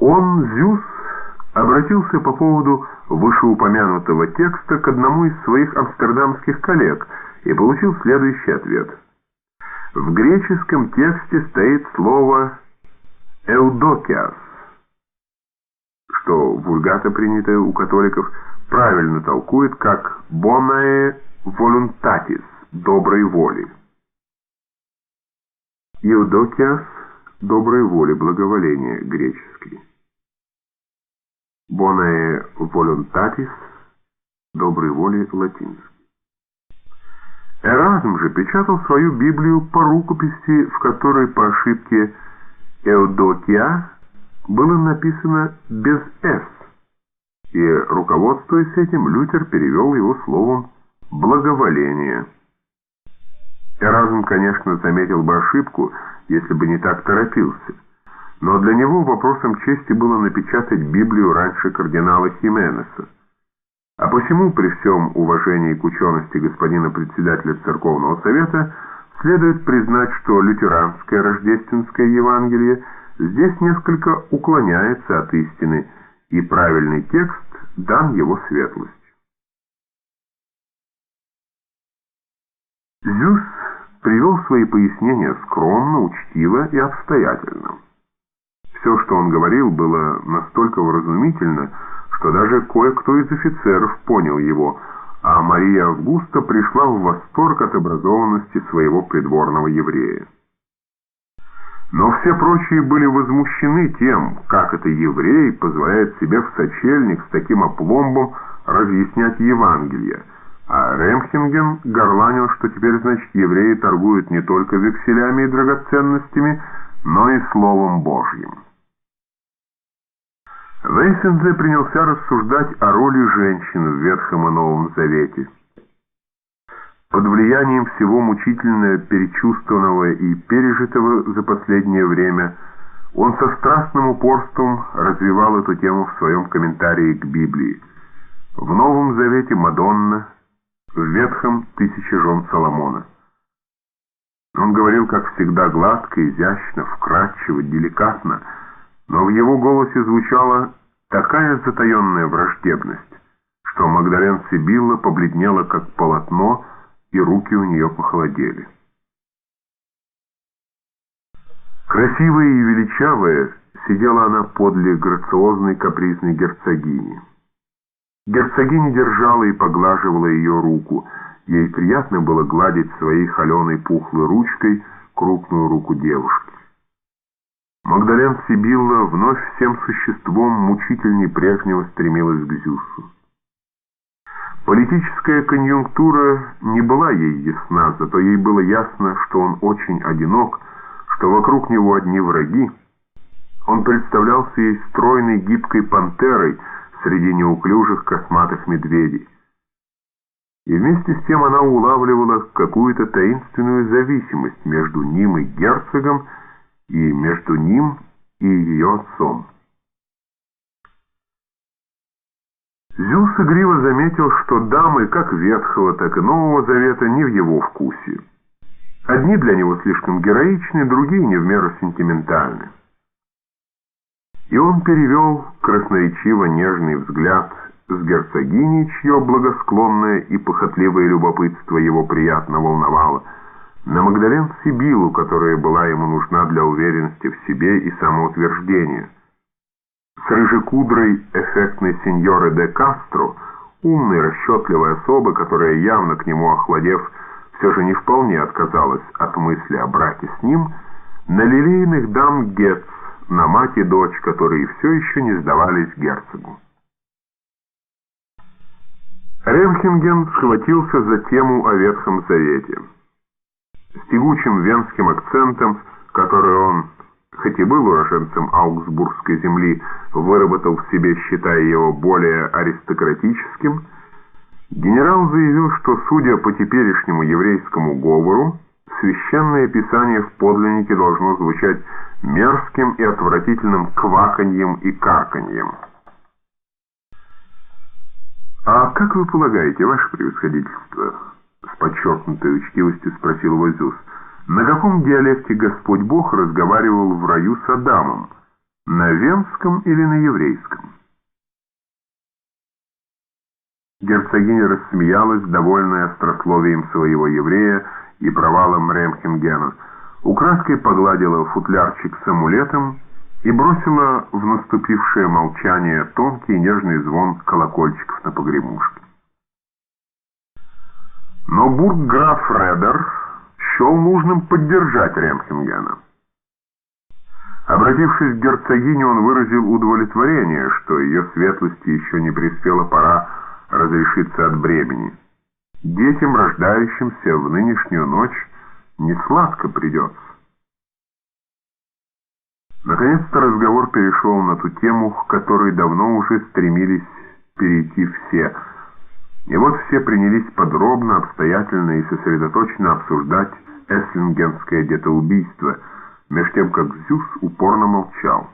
Он, Зюс, обратился по поводу вышеупомянутого текста к одному из своих амстердамских коллег и получил следующий ответ. В греческом тексте стоит слово «эудокиас», что вульгата, принятая у католиков, правильно толкует как «bonae voluntatis» — «доброй воли». Еудокиас — «доброй воли», благоволение греческий. «Bonae voluntatis» — «доброй воли» латинский. Эразм же печатал свою Библию по рукописи, в которой по ошибке «Эудокия» было написано без «с», и, руководствуясь этим, Лютер перевел его словом «благоволение». Эразм, конечно, заметил бы ошибку, если бы не так торопился, но для него вопросом чести было напечатать Библию раньше кардинала Хименеса. А посему, при всем уважении к учености господина председателя Церковного Совета, следует признать, что лютеранское рождественское Евангелие здесь несколько уклоняется от истины, и правильный текст дан его светлостью. Зюс привел свои пояснения скромно, учтиво и обстоятельно. Все, что он говорил, было настолько вразумительно, что даже кое-кто из офицеров понял его, а Мария Августа пришла в восторг от образованности своего придворного еврея. Но все прочие были возмущены тем, как это еврей позволяет себе в сочельник с таким опломбом разъяснять Евангелие, а Ремхинген горланил, что теперь, значит, евреи торгуют не только векселями и драгоценностями, но и Словом Божьим. Вейсензе принялся рассуждать о роли женщин в Ветхом и Новом Завете. Под влиянием всего мучительно перечувствованного и пережитого за последнее время, он со страстным упорством развивал эту тему в своем комментарии к Библии. В Новом Завете Мадонна, в Ветхом – тысяча жен Соломона. Он говорил, как всегда, гладко, изящно, вкрадчиво, деликатно – но в его голосе звучала такая затаенная враждебность, что Магдален Сибилла побледнела как полотно, и руки у нее похолодели. Красивая и величавая сидела она подле грациозной капризной герцогини. Герцогиня держала и поглаживала ее руку. Ей приятно было гладить своей холеной пухлой ручкой крупную руку девушки. Магдален Сибилла вновь всем существом мучительней прежнего стремилась к Зюсу. Политическая конъюнктура не была ей ясна, зато ей было ясно, что он очень одинок, что вокруг него одни враги. Он представлялся ей стройной гибкой пантерой среди неуклюжих косматых медведей. И вместе с тем она улавливала какую-то таинственную зависимость между ним и герцогом, и между ним и ее отцом. Зюс игриво заметил, что дамы как Ветхого, так и Нового Завета не в его вкусе. Одни для него слишком героичны, другие не в меру сентиментальны. И он перевел красноречиво нежный взгляд с герцогини, чье благосклонное и похотливое любопытство его приятно волновало, на Магдален Сибилу, которая была ему нужна для уверенности в себе и самоутверждения. С рыжекудрой эффектной сеньоры де Кастро, умной, расчетливой особы, которая, явно к нему охладев, все же не вполне отказалась от мысли о браке с ним, на лилейных дам Гетц, на мать и дочь, которые все еще не сдавались герцогу. Ремхенген схватился за тему о Ветхом Завете с тягучим венским акцентом, который он, хоть и был уроженцем Аугсбургской земли, выработал в себе, считая его более аристократическим, генерал заявил, что, судя по теперешнему еврейскому говору, священное писание в подлиннике должно звучать мерзким и отвратительным кваканьем и карканьем. «А как вы полагаете, ваше превосходительство?» С подчеркнутой учтивостью спросил его. На каком диалекте Господь Бог разговаривал в раю с Адамом? На венском или на еврейском? Герцогиня рассмеялась, довольная острословием своего еврея и провалом Ремхенгена. Украдкой погладила футлярчик с амулетом и бросила в наступившее молчание тонкий нежный звон колокольчиков на погремушке. Но бургграф Редер счел нужным поддержать Ремхенгена. Обратившись к герцогине, он выразил удовлетворение, что ее светлости еще не приспела пора разрешиться от бремени. Детям, рождающимся в нынешнюю ночь, не сладко придется. Наконец-то разговор перешел на ту тему, к которой давно уже стремились перейти все. И вот все принялись подробно, обстоятельно и сосредоточенно обсуждать эслингенское детоубийство, меж тем как Зюс упорно молчал.